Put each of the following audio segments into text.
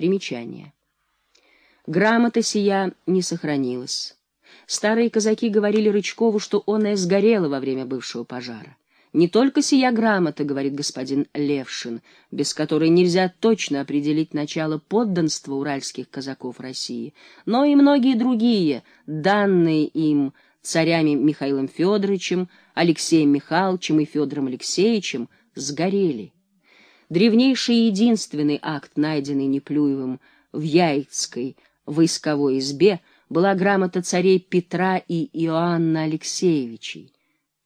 Примечание. Грамота сия не сохранилась. Старые казаки говорили Рычкову, что оная сгорела во время бывшего пожара. Не только сия грамота, говорит господин Левшин, без которой нельзя точно определить начало подданства уральских казаков России, но и многие другие, данные им царями Михаилом Федоровичем, Алексеем Михайловичем и Федором Алексеевичем, сгорели. Древнейший и единственный акт, найденный Неплюевым в Яицкой войсковой избе, была грамота царей Петра и Иоанна Алексеевичей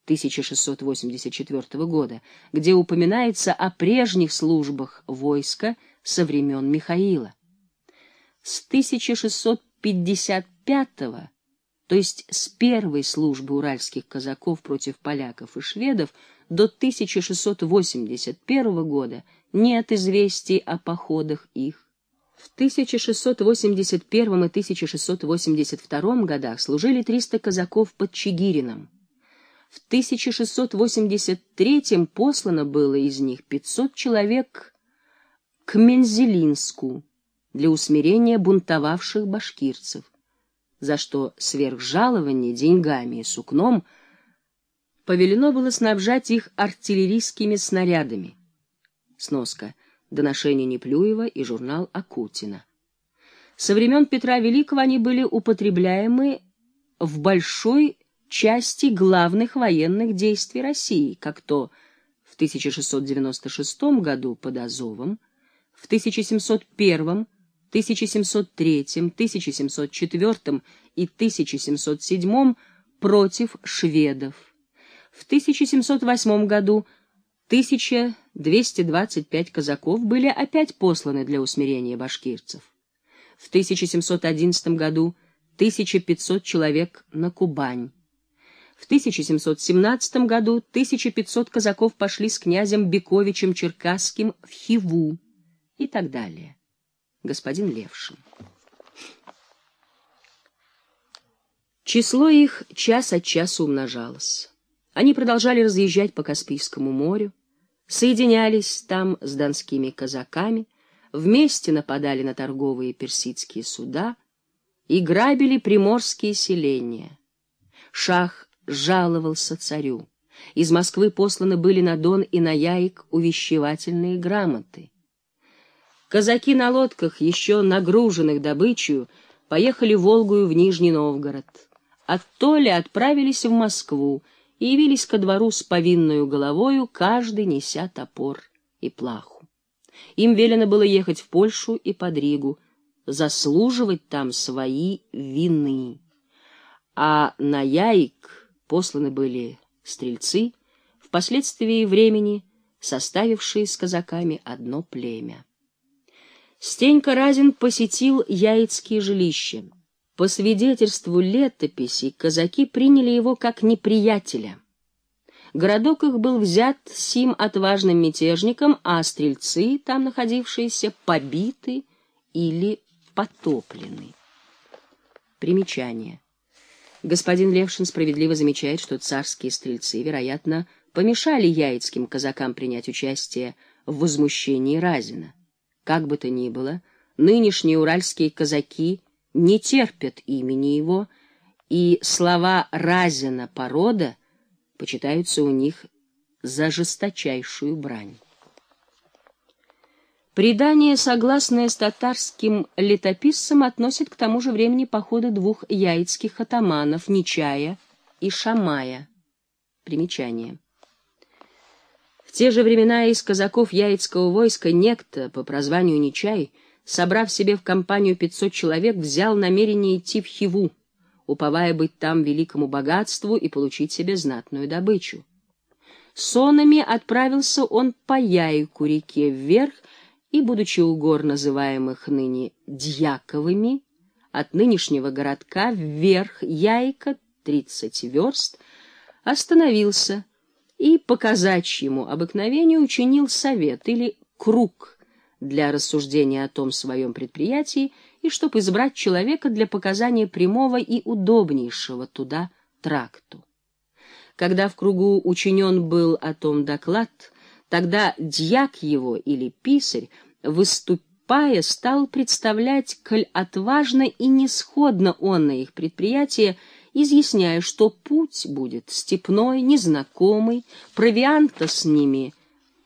1684 года, где упоминается о прежних службах войска со времен Михаила. С 1655 то есть с первой службы уральских казаков против поляков и шведов, до 1681 года нет известий о походах их. В 1681 и 1682 годах служили 300 казаков под Чигирином. В 1683 послано было из них 500 человек к Мензелинску для усмирения бунтовавших башкирцев, за что сверхжалование деньгами и сукном – повелено было снабжать их артиллерийскими снарядами. Сноска. Доношение Неплюева и журнал Акутина. Со времен Петра Великого они были употребляемы в большой части главных военных действий России, как то в 1696 году под Азовом, в 1701, 1703, 1704 и 1707 против шведов в 1708 году 1225 казаков были опять посланы для усмирения башкирцев. В 1711 году 1500 человек на Кубань. В 1717 году 1500 казаков пошли с князем Бековичем Черкасским в Хиву и так далее. Господин Левшин. Число их час от часа умножалось. Они продолжали разъезжать по Каспийскому морю, соединялись там с донскими казаками, вместе нападали на торговые персидские суда и грабили приморские селения. Шах жаловался царю. Из Москвы посланы были на Дон и на Яик увещевательные грамоты. Казаки на лодках, еще нагруженных добычей, поехали Волгою в Нижний Новгород. Оттоле отправились в Москву, и явились ко двору с повинную головою, каждый неся топор и плаху. Им велено было ехать в Польшу и под Ригу, заслуживать там свои вины. А на Яик посланы были стрельцы, впоследствии времени составившие с казаками одно племя. Стенька Разин посетил яицкие жилища. По свидетельству летописи, казаки приняли его как неприятеля. Городок их был взят сим отважным мятежником, а стрельцы, там находившиеся, побиты или потоплены. Примечание. Господин Левшин справедливо замечает, что царские стрельцы, вероятно, помешали яицким казакам принять участие в возмущении Разина. Как бы то ни было, нынешние уральские казаки не терпят имени его, и слова Разина порода почитаются у них за жесточайшую брань. Предание, согласное с татарским летописцем, относит к тому же времени походы двух яицких атаманов Нечая и Шамая. Примечание. Те же времена из казаков яицкого войска некто по прозванию Нечай — собрав себе в компанию пятьсот человек, взял намерение идти в Хиву, уповая быть там великому богатству и получить себе знатную добычу. Сонами отправился он по Яйку реке вверх, и, будучи у гор, называемых ныне Дьяковыми, от нынешнего городка вверх Яйка, тридцать верст, остановился и по казачьему обыкновению учинил совет или круг для рассуждения о том своем предприятии и чтобы избрать человека для показания прямого и удобнейшего туда тракту. Когда в кругу учинен был о том доклад, тогда дьяк его или писарь выступил Пая стал представлять, коль отважно и несходно он на их предприятие, изъясняя, что путь будет степной, незнакомый, провианта с ними